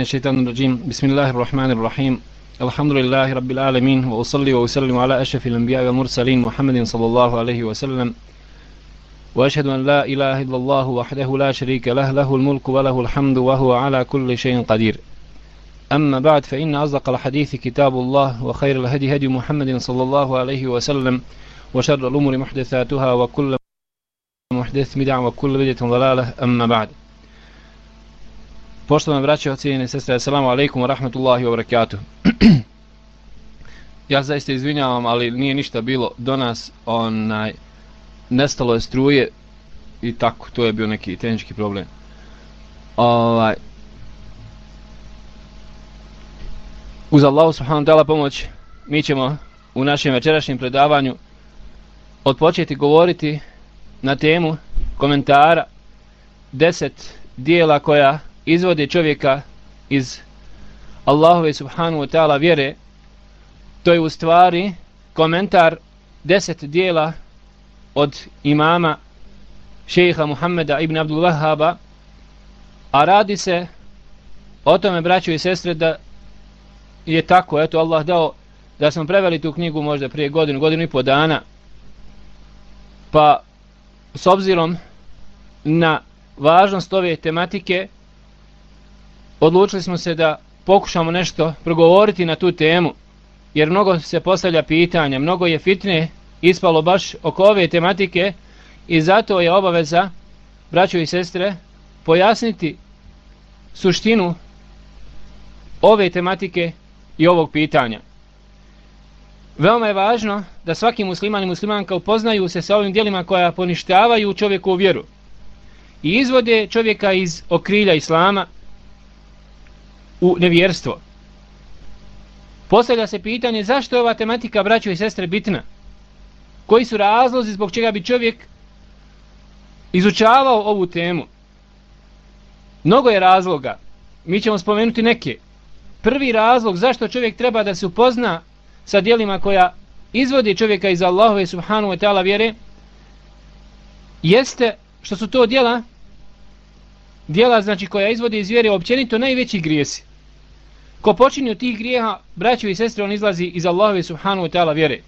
الشيطان الرجيم. بسم الله الرحمن الرحيم. الحمد لله رب العالمين وأصلي وأسلم على أشرف الأنبياء والمرسلين محمد صلى الله عليه وسلم. وأشهد أن لا إله إلا الله وحده لا شريك له له الملك وله الحمد وهو على كل شيء قدير. أما بعد فإن أصدق الحديث كتاب الله وخير الهدي هدي محمد صلى الله عليه وسلم وشر الأمور محدثاتها وكل محدث بدع وكل بدعة ضلالة. أما بعد Poštovani braće, ocijene sestre, assalamu alaikum wa rahmatullahi wa barakatuh. ja zaista izvinjavam, ali nije ništa bilo do nas, onaj, nestalo je struje i tako, to je bio neki tehnički problem. Ovaj, uz Allahu subhanahu ta'ala pomoć, mi ćemo u našem večerašnjem predavanju odpočeti govoriti na temu komentara deset dijela koja izvode čovjeka iz Allahove subhanu wa ta'ala vjere, to je u stvari komentar deset dijela od imama šeha Muhammeda ibn Abdul Wahhaba, a radi se o tome, braćo i sestre, da je tako, eto Allah dao da smo preveli tu knjigu možda prije godinu, godinu i po dana, pa s obzirom na važnost ove tematike, odlučili smo se da pokušamo nešto progovoriti na tu temu, jer mnogo se postavlja pitanja, mnogo je fitne ispalo baš oko ove tematike i zato je obaveza, braćo i sestre, pojasniti suštinu ove tematike i ovog pitanja. Veoma je važno da svaki musliman i muslimanka upoznaju se sa ovim dijelima koja poništavaju čovjeku vjeru i izvode čovjeka iz okrilja islama u nevjerstvo. Postavlja se pitanje zašto je ova tematika braćo i sestre bitna? Koji su razlozi zbog čega bi čovjek izučavao ovu temu? Mnogo je razloga. Mi ćemo spomenuti neke. Prvi razlog zašto čovjek treba da se upozna sa dijelima koja izvodi čovjeka iz Allahove subhanu wa ta'ala vjere jeste što su to dijela dijela znači koja izvodi iz vjere općenito najveći grijesi. Ko počini od tih grijeha, braćo i sestre, on izlazi iz Allahove subhanu wa ta'ala vjere.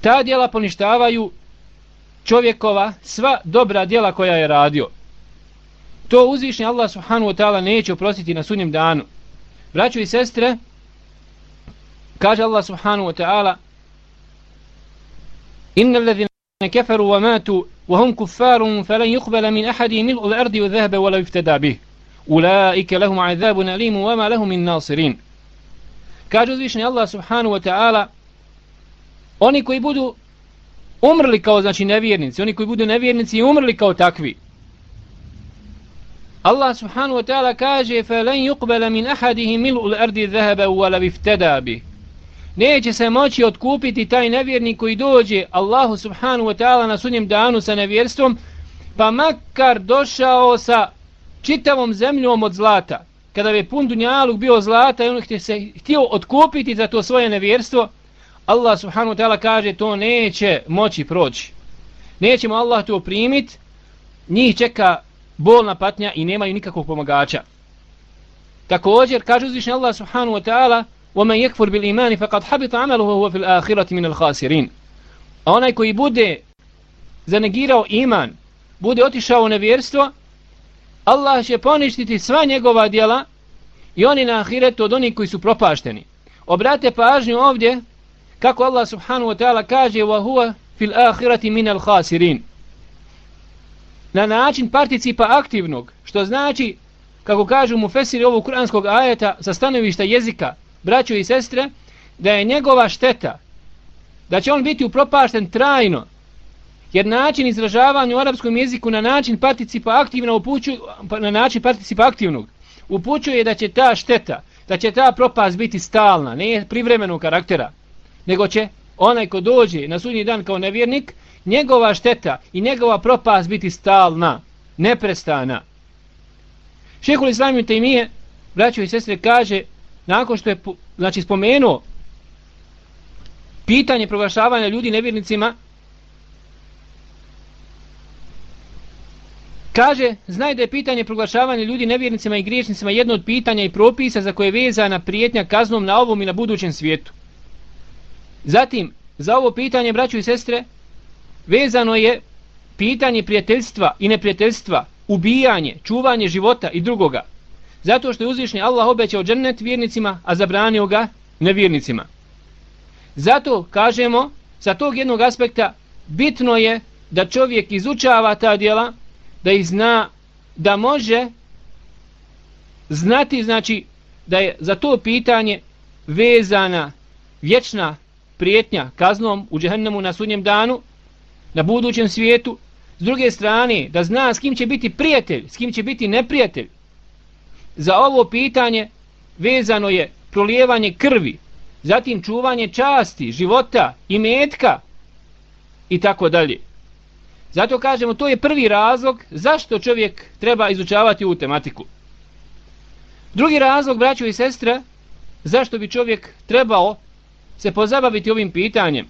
Ta djela poništavaju čovjekova sva dobra djela koja je radio. To uzvišnji Allah subhanu wa ta'ala neće oprostiti na sunjem danu. Braćo i sestre, kaže Allah subhanu wa ta'ala Inna alladhina kafaru wa matu wa hum kuffarun falan yuqbala min ahadi mil'u al-ardi wa dhahaba wa la yuftada bih Ulaike lahum azabun alim wa ma lahum min nasirin. Kaže uzvišeni Allah subhanu wa ta'ala oni koji budu umrli kao znači nevjernici, oni koji budu nevjernici i umrli kao takvi. Allah subhanu wa ta'ala kaže فَلَنْ يُقْبَلَ مِنْ أَحَدِهِ مِلْءُ الْأَرْضِ ذَهَبَ وَلَا بِفْتَدَا بِهِ Neće se moći otkupiti taj nevjernik koji dođe Allahu subhanu wa ta'ala na sunjem danu sa nevjerstvom, pa makar došao sa čitavom zemljom od zlata. Kada bi pun dunjaluk bio zlata i on htio se htio otkupiti za to svoje nevjerstvo, Allah subhanu wa ta'ala kaže to neće moći proći. Nećemo Allah to primit, njih čeka bolna patnja i nemaju nikakvog pomagača. Također, kaže uzvišnji Allah subhanu wa ta'ala وَمَنْ يَكْفُرْ بِالْإِمَانِ فَقَدْ حَبِطَ عَمَلُهُ وَهُوَ فِي الْآخِرَةِ مِنَ الْخَاسِرِينَ A onaj koji bude zanegirao iman, bude otišao u nevjerstvo, Allah će poništiti sva njegova djela i oni na ahiretu od onih koji su propašteni. Obrate pažnju ovdje kako Allah subhanahu wa ta'ala kaže وَهُوَ فِي الْآخِرَةِ مِنَ الْخَاسِرِينَ na način participa aktivnog, što znači, kako kažu mu fesiri ovog kuranskog ajeta sa stanovišta jezika, braćo i sestre, da je njegova šteta, da će on biti upropašten trajno, jer način izražavanja u arapskom jeziku na način participa aktivno upućuje, pa na način participa aktivnog, upućuje da će ta šteta, da će ta propast biti stalna, ne privremenog karaktera, nego će onaj ko dođe na sudnji dan kao nevjernik, njegova šteta i njegova propast biti stalna, neprestana. Šehol Islamiju Tejmije, braćo i sestre, kaže, nakon što je znači, spomenuo pitanje proglašavanja ljudi nevjernicima, Kaže, znaj da je pitanje proglašavanja ljudi nevjernicima i griješnicima jedno od pitanja i propisa za koje je vezana prijetnja kaznom na ovom i na budućem svijetu. Zatim, za ovo pitanje, braću i sestre, vezano je pitanje prijateljstva i neprijateljstva, ubijanje, čuvanje života i drugoga. Zato što je uzvišnji Allah obećao džennet vjernicima, a zabranio ga nevjernicima. Zato kažemo, sa tog jednog aspekta, bitno je da čovjek izučava ta djela, da ih zna, da može znati, znači, da je za to pitanje vezana vječna prijetnja kaznom u džehennemu na sudnjem danu, na budućem svijetu, s druge strane, da zna s kim će biti prijatelj, s kim će biti neprijatelj. Za ovo pitanje vezano je prolijevanje krvi, zatim čuvanje časti, života i metka i tako dalje. Zato kažemo, to je prvi razlog zašto čovjek treba izučavati ovu tematiku. Drugi razlog, braćo i sestre, zašto bi čovjek trebao se pozabaviti ovim pitanjem,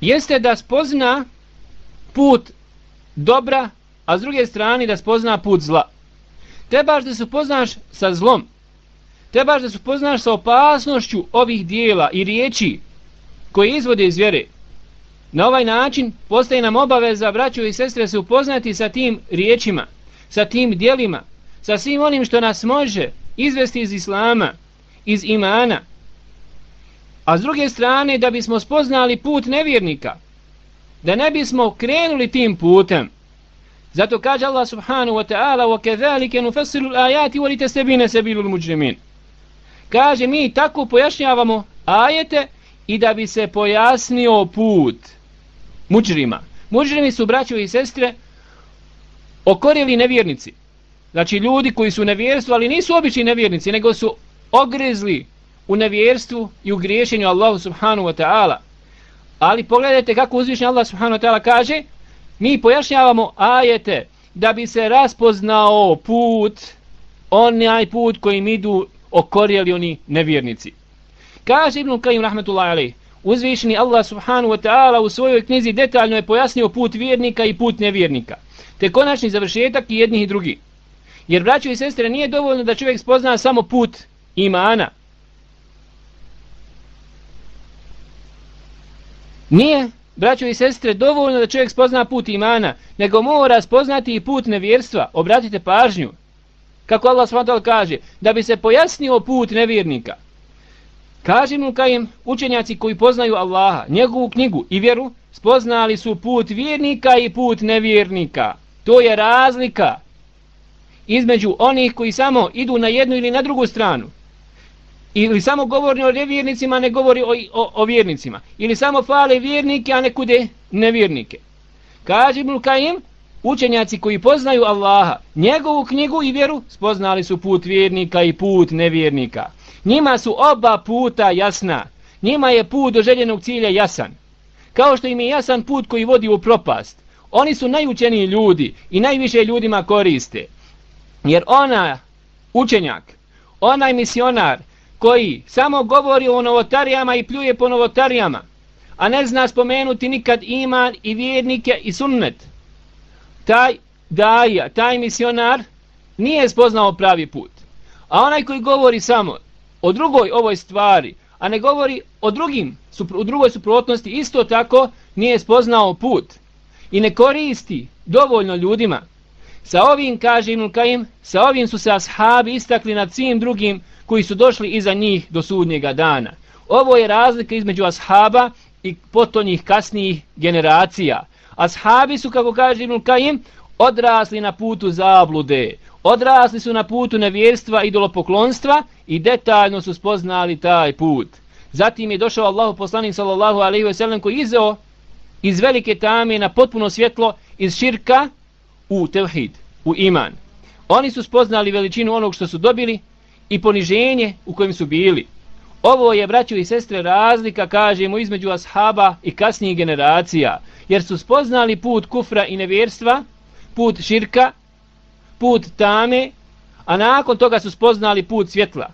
jeste da spozna put dobra, a s druge strane da spozna put zla. Trebaš da se poznaš sa zlom, trebaš da se poznaš sa opasnošću ovih dijela i riječi koje izvode iz vjere. Na ovaj način postaje nam obaveza braćo i sestre se upoznati sa tim riječima, sa tim dijelima, sa svim onim što nas može izvesti iz islama, iz imana. A s druge strane da bismo spoznali put nevjernika, da ne bismo krenuli tim putem. Zato kaže Allah subhanahu wa ta'ala وَكَذَلِكَ نُفَسِلُ الْآيَاتِ وَلِتَسْتَبِينَ سَبِيلُ الْمُجْرِمِينَ Kaže mi tako pojašnjavamo ajete i da bi se pojasnio put muđrima. Muđrimi su braćovi i sestre okorili nevjernici. Znači ljudi koji su nevjerstvo, ali nisu obični nevjernici, nego su ogrezli u nevjerstvu i u griješenju Allahu subhanahu wa ta'ala. Ali pogledajte kako uzvišnji Allah subhanahu wa ta'ala kaže, mi pojašnjavamo ajete da bi se raspoznao put, onaj put kojim idu okorjeli oni nevjernici. Kaže Ibn Kajim rahmetullahi alaih, uzvišeni Allah subhanahu wa ta'ala u svojoj knjizi detaljno je pojasnio put vjernika i put nevjernika, te konačni završetak i jednih i drugih. Jer, braćo i sestre, nije dovoljno da čovjek spozna samo put imana. Nije, braćo i sestre, dovoljno da čovjek spozna put imana, nego mora spoznati i put nevjerstva. Obratite pažnju. Kako Allah s.w.t. kaže, da bi se pojasnio put nevjernika. Kaže mu kajem učenjaci koji poznaju Allaha, njegovu knjigu i vjeru, spoznali su put vjernika i put nevjernika. To je razlika između onih koji samo idu na jednu ili na drugu stranu. Ili samo govori o nevjernicima, ne govori o, o, o vjernicima. Ili samo fale vjernike, a nekude nevjernike. Kaže mu kajem, učenjaci koji poznaju Allaha, njegovu knjigu i vjeru, spoznali su put vjernika i put nevjernika. Njima su oba puta jasna. Njima je put do željenog cilja jasan. Kao što im je jasan put koji vodi u propast. Oni su najučeniji ljudi i najviše ljudima koriste. Jer ona, učenjak, onaj misionar koji samo govori o novotarijama i pljuje po novotarijama, a ne zna spomenuti nikad iman i vjernike i sunnet, taj daja, taj misionar nije spoznao pravi put. A onaj koji govori samo o drugoj ovoj stvari, a ne govori o drugim, u drugoj suprotnosti, isto tako nije spoznao put i ne koristi dovoljno ljudima. Sa ovim, kaže Ibn Kajim, sa ovim su se ashabi istakli nad svim drugim koji su došli iza njih do sudnjega dana. Ovo je razlika između ashaba i potonjih kasnijih generacija. Ashabi su, kako kaže Ibn Kajim, odrasli na putu zablude, odrasli su na putu nevjerstva i idolopoklonstva i detaljno su spoznali taj put. Zatim je došao Allahu poslanik sallallahu alejhi ve sellem koji izeo iz velike tame na potpuno svjetlo iz širka u tevhid, u iman. Oni su spoznali veličinu onog što su dobili i poniženje u kojem su bili. Ovo je, braćo i sestre, razlika, kažemo, između ashaba i kasnijih generacija, jer su spoznali put kufra i nevjerstva, put širka, put tame, a nakon toga su spoznali put svjetla.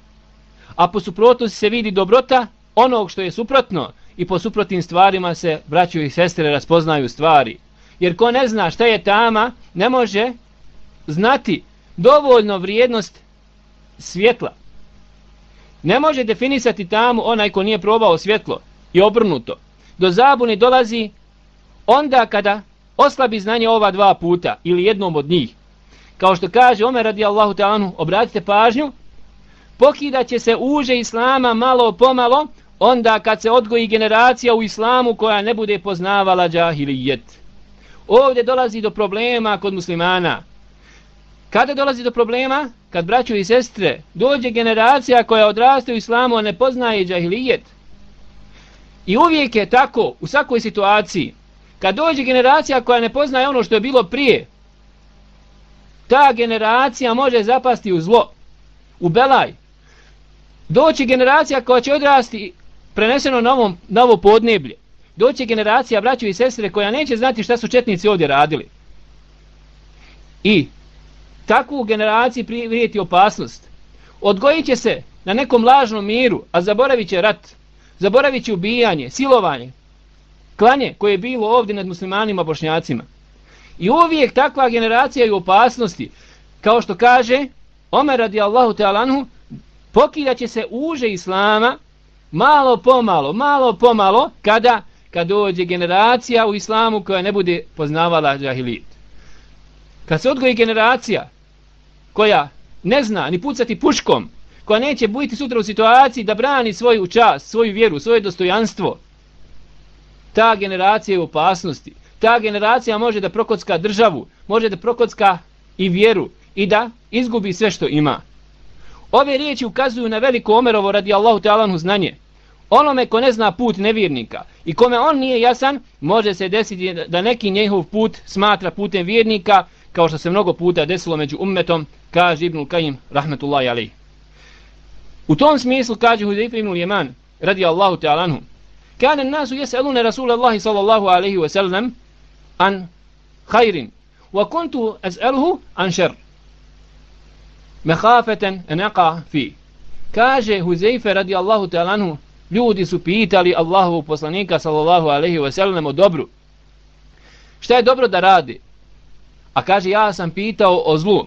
A po suprotnosti se vidi dobrota onog što je suprotno i po suprotnim stvarima se braću i sestre raspoznaju stvari. Jer ko ne zna šta je tama, ne može znati dovoljno vrijednost svjetla. Ne može definisati tamu onaj ko nije probao svjetlo i obrnuto. Do zabune dolazi onda kada oslabi znanje ova dva puta ili jednom od njih. Kao što kaže Omer radijallahu ta'anu, obratite pažnju, pokida će se uže islama malo pomalo, onda kad se odgoji generacija u islamu koja ne bude poznavala džahilijet. Ovdje dolazi do problema kod muslimana. Kada dolazi do problema? Kad braću i sestre dođe generacija koja odraste u islamu, a ne poznaje džahilijet. I uvijek je tako u svakoj situaciji. Kad dođe generacija koja ne poznaje ono što je bilo prije, ta generacija može zapasti u zlo, u belaj. Doći generacija koja će odrasti preneseno na, ovom, na ovo podneblje. Doći generacija braću i sestre koja neće znati šta su četnici ovdje radili. I takvu generaciji prijeti opasnost. Odgojit će se na nekom lažnom miru, a zaboravit će rat, zaboravit će ubijanje, silovanje, klanje koje je bilo ovdje nad muslimanima bošnjacima. I uvijek takva generacija je u opasnosti, kao što kaže Omer radi Allahu ta'alanhu, pokida će se uže islama malo pomalo, malo pomalo, kada, kad dođe generacija u islamu koja ne bude poznavala džahilit. Kad se odgoji generacija koja ne zna ni pucati puškom, koja neće biti sutra u situaciji da brani svoju čast, svoju vjeru, svoje dostojanstvo, ta generacija je u opasnosti ta generacija može da prokocka državu, može da prokocka i vjeru i da izgubi sve što ima. Ove riječi ukazuju na veliko Omerovo radi Allahu znanje. Onome ko ne zna put nevjernika i kome on nije jasan, može se desiti da neki njehov put smatra putem vjernika, kao što se mnogo puta desilo među ummetom, kaže Ibnul Kajim, rahmetullahi alaih. U tom smislu kaže Huzaifa ibnul Jeman, radi Allahu te Kana nasu yas'aluna Rasulallahi sallallahu alaihi wa sallam, an khairin. Wa kuntu as'aluhu an shar mahafatan an aqa fi. Kaže huzejfe radijallahu ta'ala anhu ljudi su pitali Allahovog poslanika sallallahu alejhi ve sellem o dobru. Šta je dobro da radi? A kaže ja sam pitao o zlu.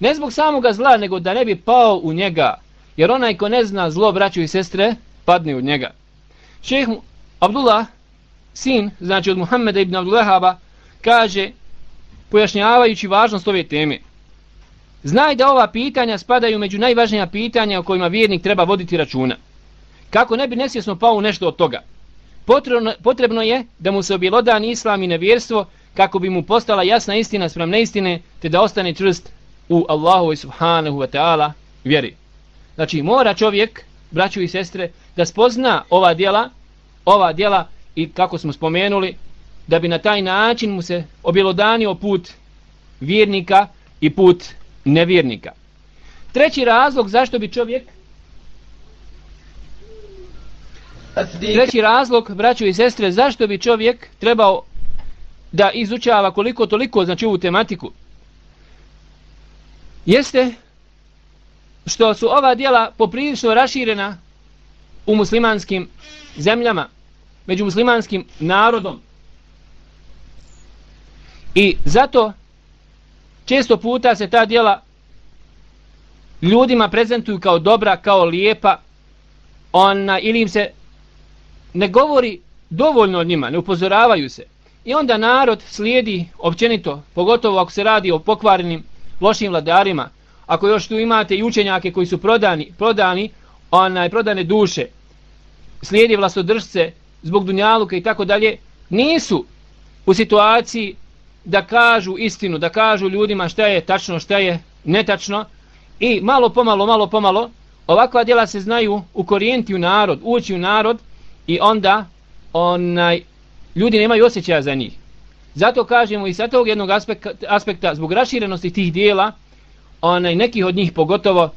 Ne zbog samoga zla nego da ne bi pao u njega. Jer onaj ko ne zna zlo braću i sestre padne u njega. Šejh Abdullah sin, znači od Muhammeda ibn Abdullahaba, kaže, pojašnjavajući važnost ove teme, znaj da ova pitanja spadaju među najvažnija pitanja o kojima vjernik treba voditi računa. Kako ne bi nesvjesno pao nešto od toga? Potrebno, potrebno je da mu se objelodan islam i nevjerstvo kako bi mu postala jasna istina sprem neistine te da ostane čvrst u Allahu i subhanahu wa ta'ala vjeri. Znači mora čovjek, braću i sestre, da spozna ova djela, ova djela i kako smo spomenuli, da bi na taj način mu se objelodanio put vjernika i put nevjernika. Treći razlog zašto bi čovjek Treći razlog, braćo i sestre, zašto bi čovjek trebao da izučava koliko toliko znači ovu tematiku, jeste što su ova dijela poprilično raširena u muslimanskim zemljama, među muslimanskim narodom. I zato često puta se ta djela ljudima prezentuju kao dobra, kao lijepa, ona, ili im se ne govori dovoljno o njima, ne upozoravaju se. I onda narod slijedi općenito, pogotovo ako se radi o pokvarenim lošim vladarima, ako još tu imate i učenjake koji su prodani, prodani onaj prodane duše slijedi vlastodržce zbog dunjaluka i tako dalje nisu u situaciji da kažu istinu, da kažu ljudima šta je tačno, šta je netačno i malo pomalo, malo pomalo ovakva djela se znaju ukorijenti u narod, ući u narod i onda onaj ljudi nemaju osjećaja za njih. Zato kažemo i sa tog jednog aspekta, aspekta zbog raširenosti tih dijela, onaj, nekih od njih pogotovo,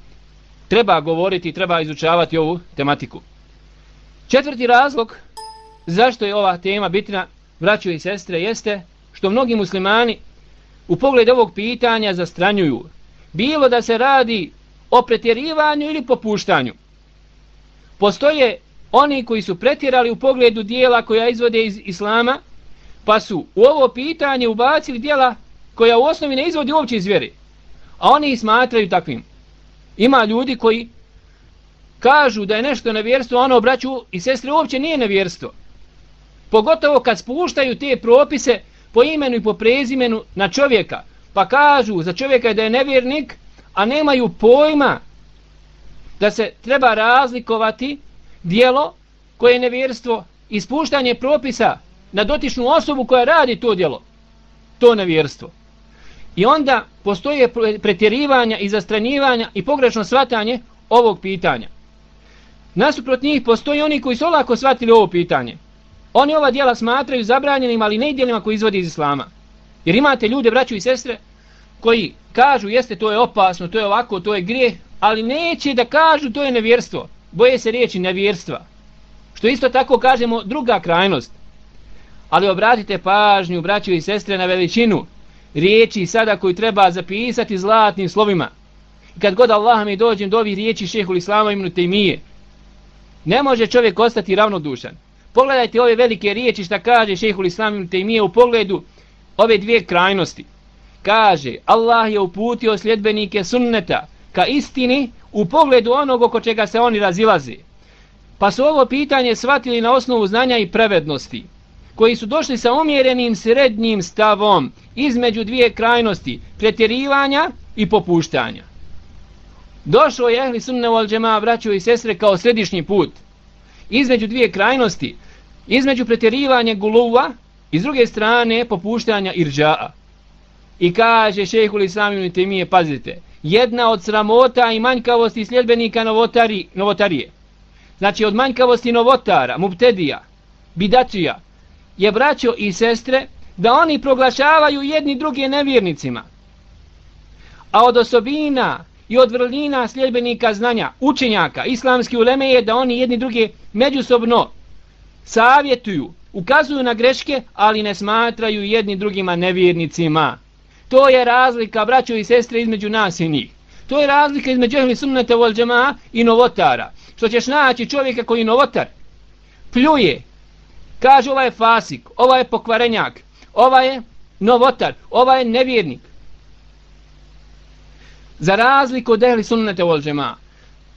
treba govoriti, treba izučavati ovu tematiku. Četvrti razlog zašto je ova tema bitna, braćo i sestre, jeste što mnogi muslimani u pogledu ovog pitanja zastranjuju. Bilo da se radi o pretjerivanju ili popuštanju. Postoje oni koji su pretjerali u pogledu dijela koja izvode iz islama, pa su u ovo pitanje ubacili dijela koja u osnovi ne izvodi uopće iz vjere. A oni ih smatraju takvim. Ima ljudi koji kažu da je nešto nevjerstvo, ono braću i sestre uopće nije nevjerstvo. Pogotovo kad spuštaju te propise po imenu i po prezimenu na čovjeka. Pa kažu za čovjeka da je nevjernik, a nemaju pojma da se treba razlikovati dijelo koje je nevjerstvo i spuštanje propisa na dotičnu osobu koja radi to dijelo. To nevjerstvo. I onda postoje pretjerivanja i zastranjivanja i pogrešno svatanje ovog pitanja. Nasuprot njih postoji oni koji su lako shvatili ovo pitanje. Oni ova dijela smatraju zabranjenim, ali ne i dijelima koji izvodi iz islama. Jer imate ljude, braću i sestre, koji kažu jeste to je opasno, to je ovako, to je grijeh, ali neće da kažu to je nevjerstvo. Boje se riječi nevjerstva. Što isto tako kažemo druga krajnost. Ali obratite pažnju, braću i sestre, na veličinu riječi sada koju treba zapisati zlatnim slovima. I kad god Allah mi dođem do ovih riječi šehul Islama imenu Tejmije, ne može čovjek ostati ravnodušan. Pogledajte ove velike riječi šta kaže šehhul Islama te imije u pogledu ove dvije krajnosti. Kaže, Allah je uputio sljedbenike sunneta ka istini u pogledu onog oko čega se oni razilaze. Pa su ovo pitanje shvatili na osnovu znanja i prevednosti, koji su došli sa umjerenim srednjim stavom između dvije krajnosti, pretjerivanja i popuštanja. Došao je ehli sunne vol džema, braćo i sestre, kao središnji put. Između dvije krajnosti, između pretjerivanja guluva i s druge strane popuštanja irđaa. I kaže šehhul islaminu temije, pazite, jedna od sramota i manjkavosti sljedbenika novotari, novotarije. Znači od manjkavosti novotara, mubtedija, bidačija, je braćo i sestre da oni proglašavaju jedni druge nevjernicima. A od osobina i od vrlina sljedbenika znanja, učenjaka, islamski uleme je da oni jedni druge međusobno savjetuju, ukazuju na greške, ali ne smatraju jedni drugima nevjernicima. To je razlika, braćo i sestre, između nas i njih. To je razlika između ehli sunnata vol džemaa i novotara. Što ćeš naći čovjeka koji novotar pljuje, kaže ovaj je fasik, ovaj je pokvarenjak, ovaj je novotar, ovaj je nevjernik. Za razliku od ehli sunnete vol džema,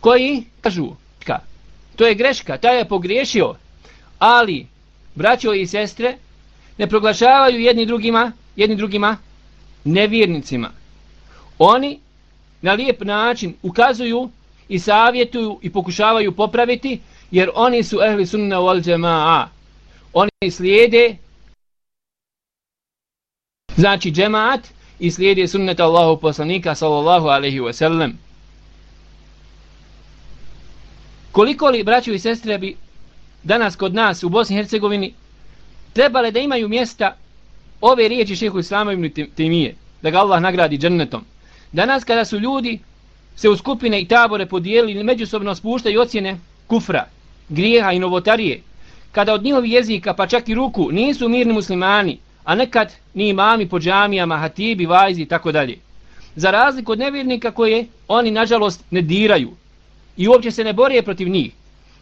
koji kažu, ka, to je greška, taj je pogriješio, ali braćo i sestre ne proglašavaju jedni drugima, jedni drugima nevjernicima. Oni na lijep način ukazuju i savjetuju i pokušavaju popraviti, jer oni su ehli sunna wal džema'a. Oni slijede znači džemaat i slijede sunnet Allahu poslanika sallallahu alaihi wa sallam. Koliko li braću i sestre bi danas kod nas u Bosni i Hercegovini trebale da imaju mjesta ove riječi šehu Islama ibn Timije, da ga Allah nagradi džennetom. Danas kada su ljudi se u skupine i tabore podijelili međusobno spuštaju ocjene kufra, grijeha i novotarije, kada od njihovi jezika pa čak i ruku nisu mirni muslimani, a nekad ni imami po džamijama, hatibi, vajzi i tako dalje. Za razliku od nevjernika koje oni nažalost ne diraju i uopće se ne borije protiv njih.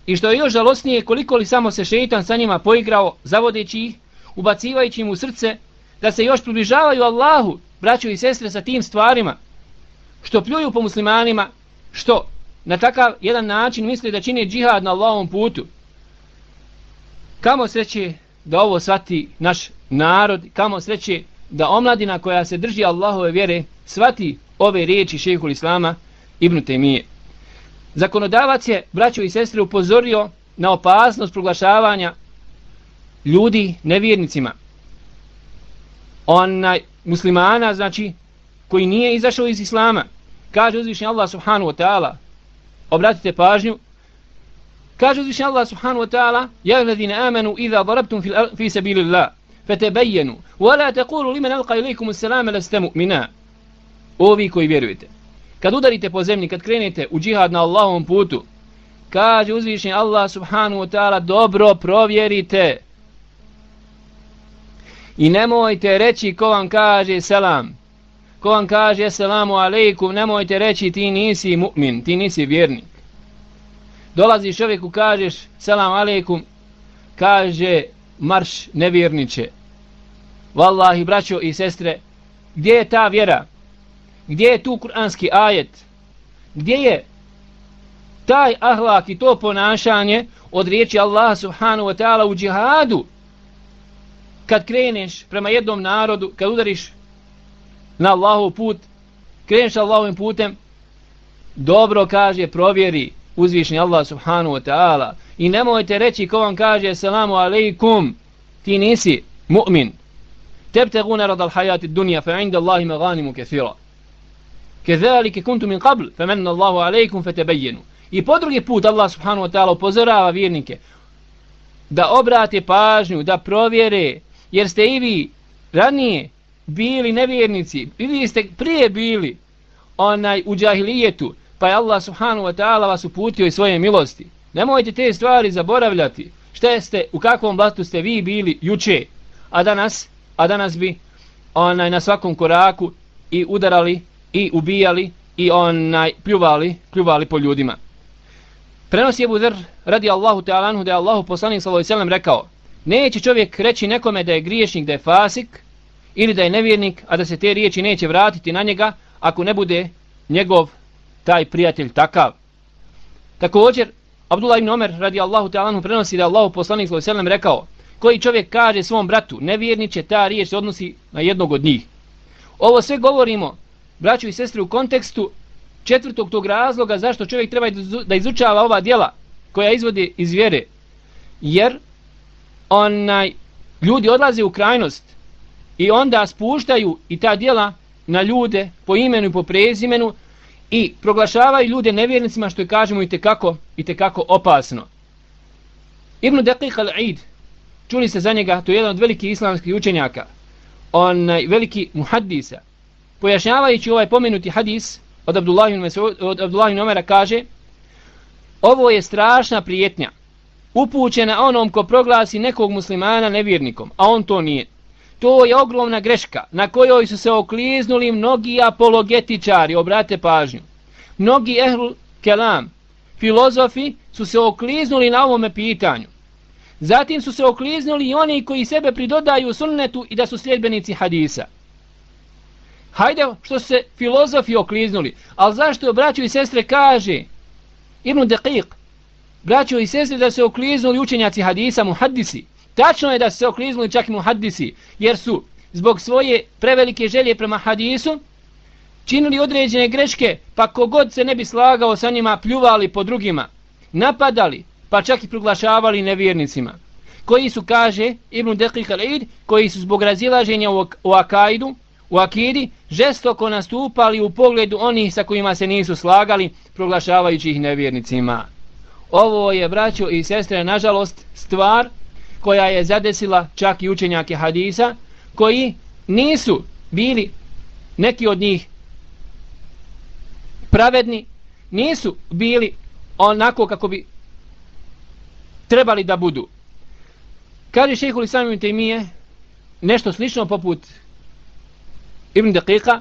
I što je još žalostnije koliko li samo se šeitan sa njima poigrao zavodeći ih, ubacivajući im u srce da se još približavaju Allahu, braćo i sestre, sa tim stvarima, što pljuju po muslimanima, što na takav jedan način misle da čine džihad na Allahovom putu. Kamo sreće da ovo svati naš narod, kamo sreće da omladina koja se drži Allahove vjere svati ove riječi šehhul Islama Ibn Temije. Zakonodavac je, braćo i sestre, upozorio na opasnost proglašavanja ljudi nevjernicima. Onaj muslimana, znači, koji nije izašao iz Islama. Kaže uzvišnji Allah subhanahu wa ta'ala, obratite pažnju, kaže uzvišnji Allah subhanahu wa ta'ala, ja ladhina amanu idha darabtum fi, fi sabilillah, fatebajenu, wa la taqulu liman alqa ilaikum salama lasta mu'mina. Ovi koji vjerujete. Kad udarite po zemlji, kad krenete u džihad na Allahovom putu, kaže uzvišnji Allah subhanahu wa ta'ala, dobro provjerite. I nemojte reći ko vam kaže selam. Ko vam kaže selamu alejkum, nemojte reći ti nisi mu'min, ti nisi vjernik. Dolazi čovjeku, kažeš selam aleikum, kaže marš nevjerniče. Wallahi, braćo i sestre, gdje je ta vjera, gdje je tu kuranski ajet, gdje je taj ahlak i to ponašanje od riječi Allah subhanahu wa ta'ala u džihadu, kad kreneš prema jednom narodu, kad udariš na Allahov put, kreneš Allahovim putem, dobro kaže, provjeri uzvišni Allah subhanahu wa ta'ala i nemojte reći ko vam kaže selamu alaikum, ti nisi mu'min. Tebteguna radal hajati dunja, fa inda Allahi maganimu kethira. Kezalike kuntu min qabl, fa menna Allahu alaikum, fa tebejenu. I po drugi put Allah subhanahu wa ta'ala upozorava vjernike da obrate pažnju, da provjere, jer ste i vi ranije bili nevjernici, ili ste prije bili onaj u džahilijetu, pa je Allah subhanahu wa ta'ala vas uputio i svoje milosti. Nemojte te stvari zaboravljati. Šta ste, u kakvom blatu ste vi bili juče, a danas, a danas bi onaj na svakom koraku i udarali i ubijali i onaj pljuvali, pljuvali po ljudima. Prenosi Ebu Zer radi Allahu ta'ala anhu da je Allahu poslanik sallallahu alejhi ve sellem rekao: Neće čovjek reći nekome da je griješnik, da je fasik ili da je nevjernik, a da se te riječi neće vratiti na njega ako ne bude njegov taj prijatelj takav. Također, Abdullah ibn Omer radi Allahu ta'ala prenosi da je Allahu poslanik s.a.v. rekao: Koji čovjek kaže svom bratu nevjerniče, ta riječ se odnosi na jednog od njih. Ovo sve govorimo, braću i sestre, u kontekstu četvrtog tog razloga zašto čovjek treba da izučava ova dijela koja izvodi iz vjere. Jer onaj, ljudi odlaze u krajnost i onda spuštaju i ta dijela na ljude po imenu i po prezimenu i proglašavaju ljude nevjernicima što je kažemo i tekako, i tekako opasno. Ibn Deqiq al-Eid, čuli se za njega, to je jedan od velikih islamskih učenjaka, onaj eh, veliki muhaddisa, pojašnjavajući ovaj pomenuti hadis, od Abdullah ibn Mas'ud od Abdullah ibn Omera kaže ovo je strašna prijetnja upućena onom ko proglasi nekog muslimana nevjernikom a on to nije to je ogromna greška na kojoj su se okliznuli mnogi apologetičari obrate pažnju mnogi ehlu kelam filozofi su se okliznuli na ovome pitanju zatim su se okliznuli i oni koji sebe pridodaju sunnetu i da su sljedbenici hadisa Hajde što se filozofi okliznuli. Ali zašto braćo i sestre kaže Ibn Deqiq braćo i sestre da se okliznuli učenjaci hadisa muhaddisi. Tačno je da se okliznuli čak i muhaddisi. Jer su zbog svoje prevelike želje prema hadisu činili određene greške pa kogod se ne bi slagao sa njima pljuvali po drugima. Napadali pa čak i proglašavali nevjernicima. Koji su, kaže Ibn Dekih al-Eid, koji su zbog razilaženja u, u Akaidu, u akidi žestoko nastupali u pogledu onih sa kojima se nisu slagali, proglašavajući ih nevjernicima. Ovo je, braćo i sestre, nažalost, stvar koja je zadesila čak i učenjake hadisa, koji nisu bili neki od njih pravedni, nisu bili onako kako bi trebali da budu. Kaže šehhul samim temije, nešto slično poput Ibn Deqiqa,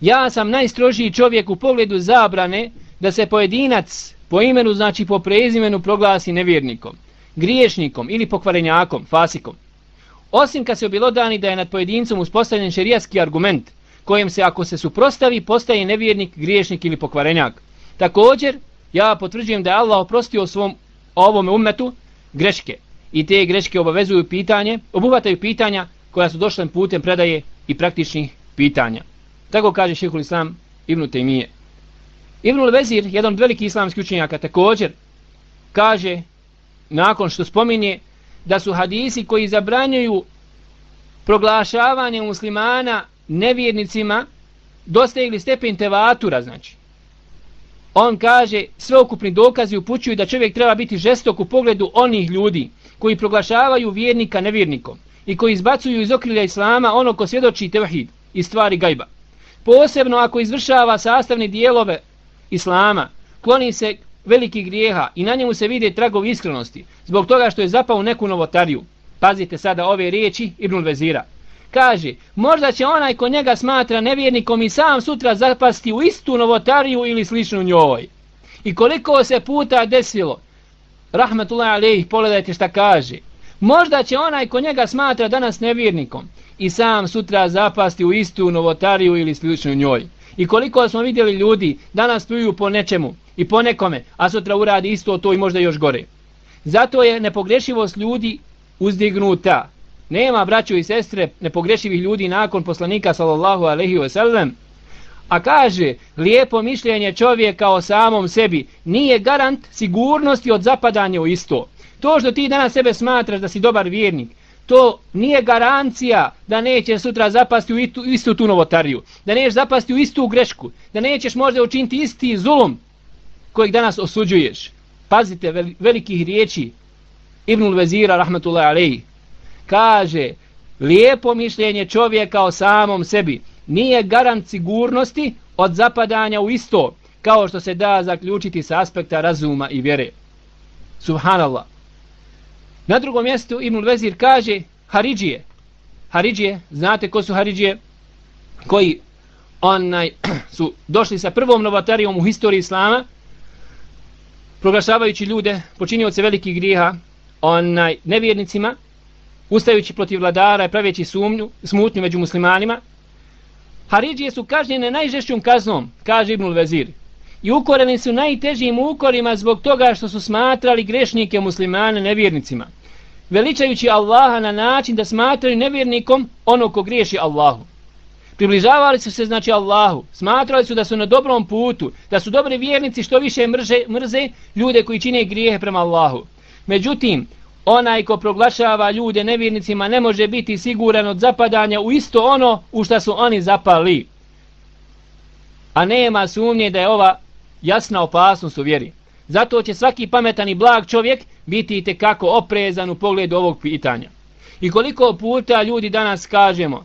ja sam najstrožiji čovjek u pogledu zabrane da se pojedinac po imenu, znači po prezimenu, proglasi nevjernikom, griješnikom ili pokvarenjakom, fasikom. Osim kad se obilodani da je nad pojedincom uspostavljen šerijatski argument, kojem se ako se suprostavi postaje nevjernik, griješnik ili pokvarenjak. Također, ja potvrđujem da je Allah oprostio svom ovom umetu greške i te greške obavezuju pitanje, obuhvataju pitanja koja su došle putem predaje i praktičnih pitanja. Tako kaže šehhul islam Ibn Taymije. Ibn Vezir, jedan od velikih islamskih učenjaka, također kaže, nakon što spominje, da su hadisi koji zabranjuju proglašavanje muslimana nevjernicima dostegli stepen tevatura, znači. On kaže, sveokupni dokazi upućuju da čovjek treba biti žestok u pogledu onih ljudi koji proglašavaju vjernika nevjernikom i koji izbacuju iz okrilja islama ono ko svjedoči tevhid i stvari gajba. Posebno ako izvršava sastavni dijelove islama, kloni se veliki grijeha i na njemu se vide tragovi iskrenosti, zbog toga što je zapao neku novotariju. Pazite sada ove riječi Ibn Vezira. Kaže, možda će onaj ko njega smatra nevjernikom i sam sutra zapasti u istu novotariju ili sličnu njoj. I koliko se puta desilo, rahmetullahi Aleyh, pogledajte šta kaže, Možda će onaj ko njega smatra danas nevjernikom i sam sutra zapasti u istu novotariju ili sličnu njoj. I koliko smo vidjeli ljudi danas pluju po nečemu i po nekome, a sutra uradi isto to i možda još gore. Zato je nepogrešivost ljudi uzdignuta. Nema braćo i sestre nepogrešivih ljudi nakon poslanika sallallahu alaihi ve sellem. A kaže, lijepo mišljenje čovjeka o samom sebi nije garant sigurnosti od zapadanja u isto. To što ti danas sebe smatraš da si dobar vjernik, to nije garancija da nećeš sutra zapasti u istu, istu tu novotariju, da nećeš zapasti u istu grešku, da nećeš možda učiniti isti zulum kojeg danas osuđuješ. Pazite velikih riječi Ibnul Vezira, rahmetullahi alaihi, kaže, lijepo mišljenje čovjeka o samom sebi nije garant sigurnosti od zapadanja u isto, kao što se da zaključiti sa aspekta razuma i vjere. Subhanallah. Na drugom mjestu Ibnul Vezir kaže Haridžije. Haridžije, znate ko su Haridžije? Koji onaj, su došli sa prvom novotarijom u historiji Islama, proglašavajući ljude, počinioce velikih grijeha, onaj, nevjernicima, ustajući protiv vladara i praveći sumnju, smutnju među muslimanima. Haridžije su kažnjene najžešćom kaznom, kaže Ibn Vezir. I ukoreni su najtežijim ukorima zbog toga što su smatrali grešnike muslimane nevjernicima. Veličajući Allaha na način da smatrali nevjernikom ono ko griješi Allahu. Približavali su se znači Allahu. Smatrali su da su na dobrom putu, da su dobri vjernici što više mrže, mrze ljude koji čine grijehe prema Allahu. Međutim, onaj ko proglašava ljude nevjernicima ne može biti siguran od zapadanja u isto ono u što su oni zapali. A nema sumnje da je ova jasna opasnost u vjeri. Zato će svaki pametan i blag čovjek biti i kako oprezan u pogledu ovog pitanja. I koliko puta ljudi danas kažemo,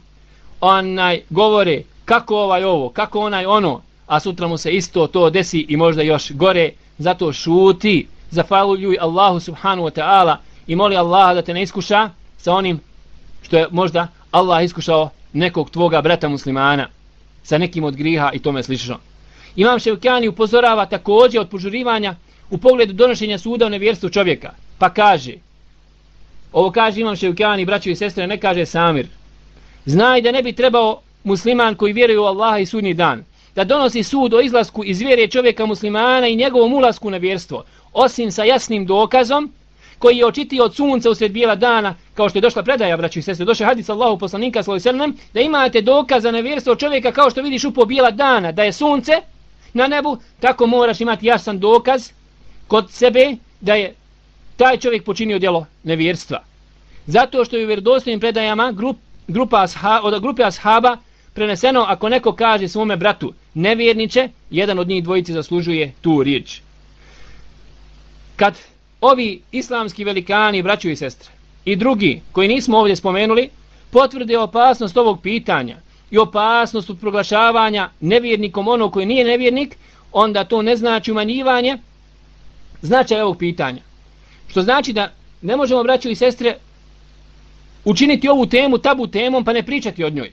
onaj govore kako ovaj ovo, kako onaj ono, a sutra mu se isto to desi i možda još gore, zato šuti, zafaljuj Allahu subhanu wa ta'ala i moli Allaha da te ne iskuša sa onim što je možda Allah iskušao nekog tvoga brata muslimana sa nekim od griha i tome slično. Imam Ševkjani upozorava također od požurivanja u pogledu donošenja suda u nevjerstvu čovjeka. Pa kaže, ovo kaže Imam Ševkjani, braćo i sestre, ne kaže Samir. Znaj da ne bi trebao musliman koji vjeruje u Allaha i sudnji dan, da donosi sud o izlasku iz vjere čovjeka muslimana i njegovom ulasku na vjerstvo, osim sa jasnim dokazom koji je očitio od sunca usred bijela dana, kao što je došla predaja, braći i sestre, došla hadis Allahu poslanika, sallam, da imate dokaz za nevjerstvo čovjeka kao što vidiš upo bijela dana, da je sunce na nebu, tako moraš imati jasan dokaz kod sebe da je taj čovjek počinio djelo nevjerstva. Zato što je u vjerodostojnim predajama grup, grupa asha, od grupe ashaba preneseno ako neko kaže svome bratu nevjerniče, jedan od njih dvojici zaslužuje tu riječ. Kad ovi islamski velikani, braću i sestre, i drugi koji nismo ovdje spomenuli, potvrde opasnost ovog pitanja i opasnost od proglašavanja nevjernikom ono koji nije nevjernik, onda to ne znači umanjivanje značaja ovog pitanja. Što znači da ne možemo, braću i sestre, učiniti ovu temu tabu temom pa ne pričati od njoj.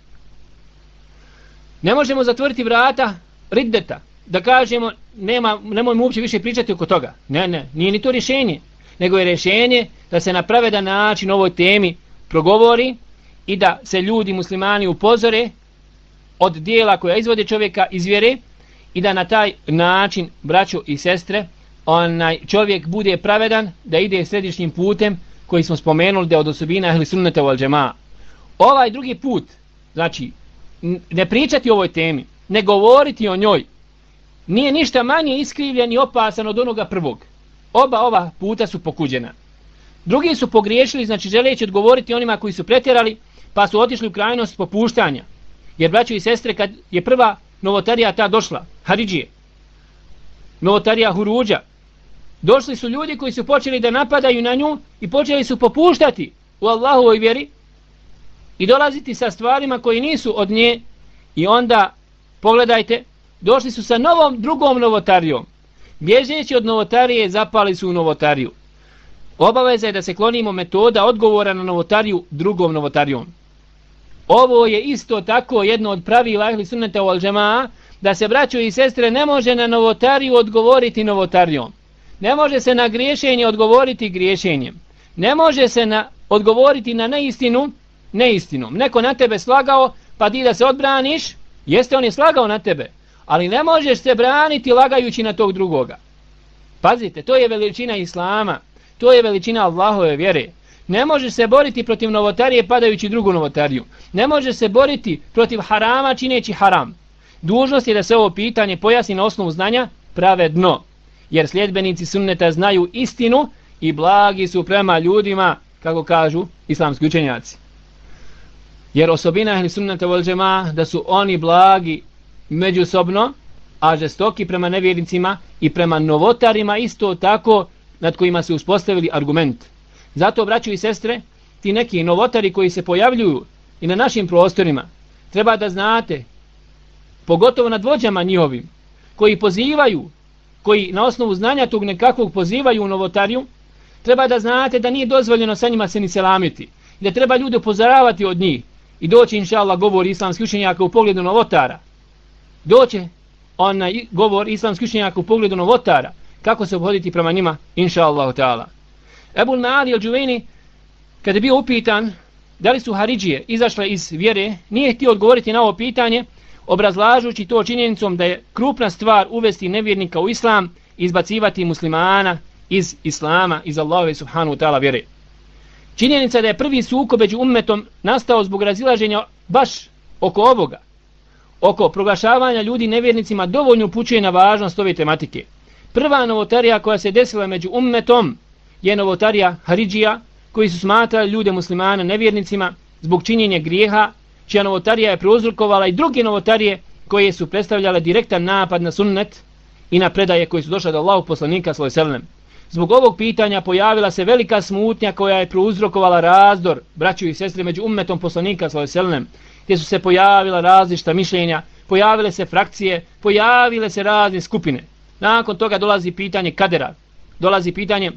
Ne možemo zatvoriti vrata riddeta, da kažemo nema, nemojmo uopće više pričati oko toga. Ne, ne, nije ni to rješenje. Nego je rješenje da se na pravedan način ovoj temi progovori i da se ljudi muslimani upozore od dijela koja izvode čovjeka iz vjere i da na taj način, braćo i sestre, onaj čovjek bude pravedan da ide središnjim putem koji smo spomenuli da je od osobina ehli sunnete u alđema. Ovaj drugi put, znači, ne pričati o ovoj temi, ne govoriti o njoj, nije ništa manje iskrivljen i opasan od onoga prvog. Oba ova puta su pokuđena. Drugi su pogriješili, znači želeći odgovoriti onima koji su pretjerali, pa su otišli u krajnost popuštanja. Jer braćo i sestre, kad je prva novotarija ta došla, Haridžije, novotarija Huruđa, došli su ljudi koji su počeli da napadaju na nju i počeli su popuštati u Allahovoj vjeri i dolaziti sa stvarima koji nisu od nje i onda, pogledajte, došli su sa novom drugom novotarijom. Bježeći od novotarije zapali su u novotariju. Obaveza je da se klonimo metoda odgovora na novotariju drugom novotarijom. Ovo je isto tako jedno od pravila ili sunneta u Alžemaa, da se braću i sestre ne može na novotariju odgovoriti novotarijom. Ne može se na griješenje odgovoriti griješenjem. Ne može se na odgovoriti na neistinu neistinom. Neko na tebe slagao, pa ti da se odbraniš, jeste on je slagao na tebe, ali ne možeš se braniti lagajući na tog drugoga. Pazite, to je veličina Islama, to je veličina Allahove vjere. Ne možeš se boriti protiv novotarije padajući drugu novotariju. Ne možeš se boriti protiv harama čineći haram. Dužnost je da se ovo pitanje pojasni na osnovu znanja pravedno. Jer sljedbenici sunneta znaju istinu i blagi su prema ljudima, kako kažu islamski učenjaci. Jer osobina ehli sunneta vol džema da su oni blagi međusobno, a žestoki prema nevjernicima i prema novotarima isto tako nad kojima se uspostavili argument. Zato, braću i sestre, ti neki novotari koji se pojavljuju i na našim prostorima, treba da znate, pogotovo nad vođama njihovim, koji pozivaju, koji na osnovu znanja tog nekakvog pozivaju u novotariju, treba da znate da nije dozvoljeno sa njima se ni selamiti. I da treba ljude upozoravati od njih. I doći, inša Allah, govor islamski učenjaka u pogledu novotara. Doće onaj govor islamski učenjaka u pogledu novotara. Kako se obhoditi prema njima, inša Allah. Ebul Maali al-đuveni, kada je bio upitan da li su Haridžije izašle iz vjere, nije htio odgovoriti na ovo pitanje, obrazlažući to činjenicom da je krupna stvar uvesti nevjernika u islam izbacivati muslimana iz islama, iz Allahove subhanu ta'ala vjere. Činjenica da je prvi sukob među ummetom nastao zbog razilaženja baš oko ovoga, oko proglašavanja ljudi nevjernicima dovoljno upućuje na važnost ove tematike. Prva novotarija koja se desila među ummetom je novotarija Haridžija, koji su smatrali ljude muslimana nevjernicima zbog činjenja grijeha, čija novotarija je prouzrokovala i druge novotarije koje su predstavljale direktan napad na sunnet i na predaje koji su došle do Allahog poslanika svoj selnem. Zbog ovog pitanja pojavila se velika smutnja koja je prouzrokovala razdor braću i sestre među ummetom poslanika svoje selnem, gdje su se pojavila različita mišljenja, pojavile se frakcije, pojavile se razne skupine. Nakon toga dolazi pitanje kadera, dolazi pitanje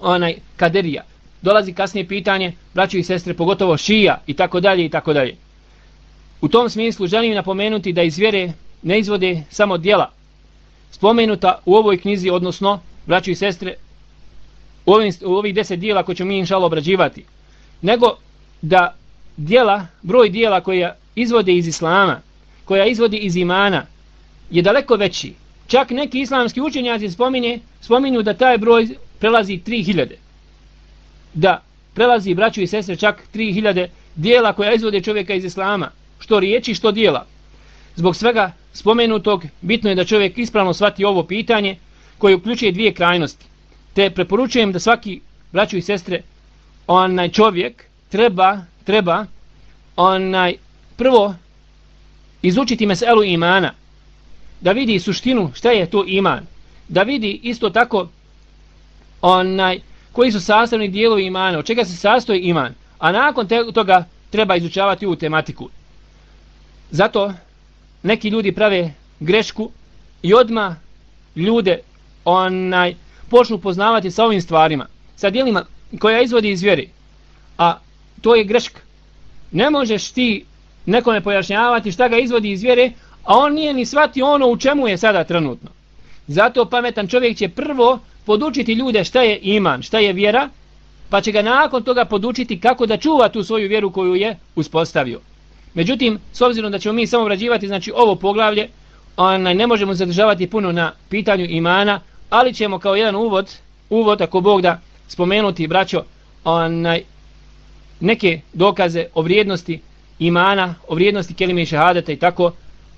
onaj kaderija. Dolazi kasnije pitanje braću i sestre, pogotovo šija i tako dalje i tako dalje. U tom smislu želim napomenuti da iz vjere ne izvode samo dijela. Spomenuta u ovoj knjizi, odnosno, braću i sestre, u, ovim, u ovih deset dijela koje ćemo mi inšalo obrađivati, nego da dijela, broj dijela koja izvode iz islama, koja izvodi iz imana, je daleko veći. Čak neki islamski učenjaci spominje, spominju da taj broj prelazi 3000. Da prelazi braću i sestre čak 3000 dijela koja izvode čovjeka iz islama. Što riječi, što dijela. Zbog svega spomenutog, bitno je da čovjek ispravno shvati ovo pitanje koje uključuje dvije krajnosti. Te preporučujem da svaki braću i sestre onaj čovjek treba, treba onaj prvo izučiti meselu imana da vidi suštinu šta je to iman da vidi isto tako onaj, koji su sastavni dijelovi imana, od čega se sastoji iman, a nakon toga treba izučavati ovu tematiku. Zato neki ljudi prave grešku i odma ljude onaj, počnu poznavati sa ovim stvarima, sa dijelima koja izvodi iz vjeri, a to je greška. Ne možeš ti nekome pojašnjavati šta ga izvodi iz vjere, a on nije ni shvatio ono u čemu je sada trenutno. Zato pametan čovjek će prvo podučiti ljude šta je iman, šta je vjera, pa će ga nakon toga podučiti kako da čuva tu svoju vjeru koju je uspostavio. Međutim, s obzirom da ćemo mi samo obrađivati znači ovo poglavlje, onaj, ne možemo zadržavati puno na pitanju imana, ali ćemo kao jedan uvod, uvod ako Bog da spomenuti, braćo, onaj, neke dokaze o vrijednosti imana, o vrijednosti kelime i šehadeta i tako,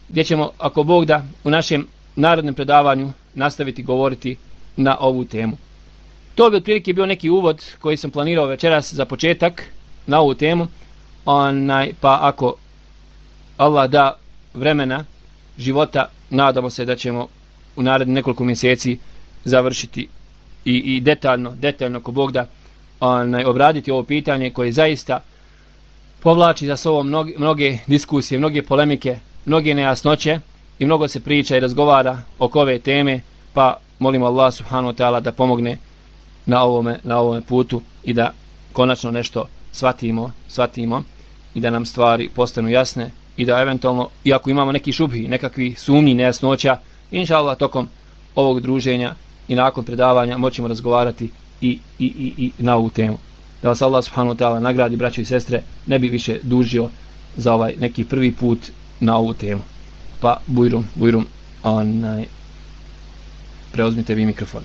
gdje ćemo, ako Bog da, u našem narodnom predavanju nastaviti govoriti na ovu temu. To bi otprilike bio neki uvod koji sam planirao večeras za početak na ovu temu. Onaj, pa ako Allah da vremena života, nadamo se da ćemo u narednih nekoliko mjeseci završiti i, i detaljno, detaljno ko Bog da onaj, obraditi ovo pitanje koje zaista povlači za sobom mnoge, mnoge diskusije, mnoge polemike, mnoge nejasnoće i mnogo se priča i razgovara oko ove teme, pa molimo Allah subhanahu wa ta'ala da pomogne na ovome, na ovome putu i da konačno nešto shvatimo, shvatimo i da nam stvari postanu jasne i da eventualno, iako imamo neki šubhi, nekakvi sumnji, nejasnoća, inša Allah tokom ovog druženja i nakon predavanja moćemo razgovarati i, i, i, i na ovu temu. da vas Allah subhanahu wa ta'ala nagradi braćo i sestre ne bi više dužio za ovaj neki prvi put na ovu temu pa bujrum bujrum onaj preuzmite vi mikrofon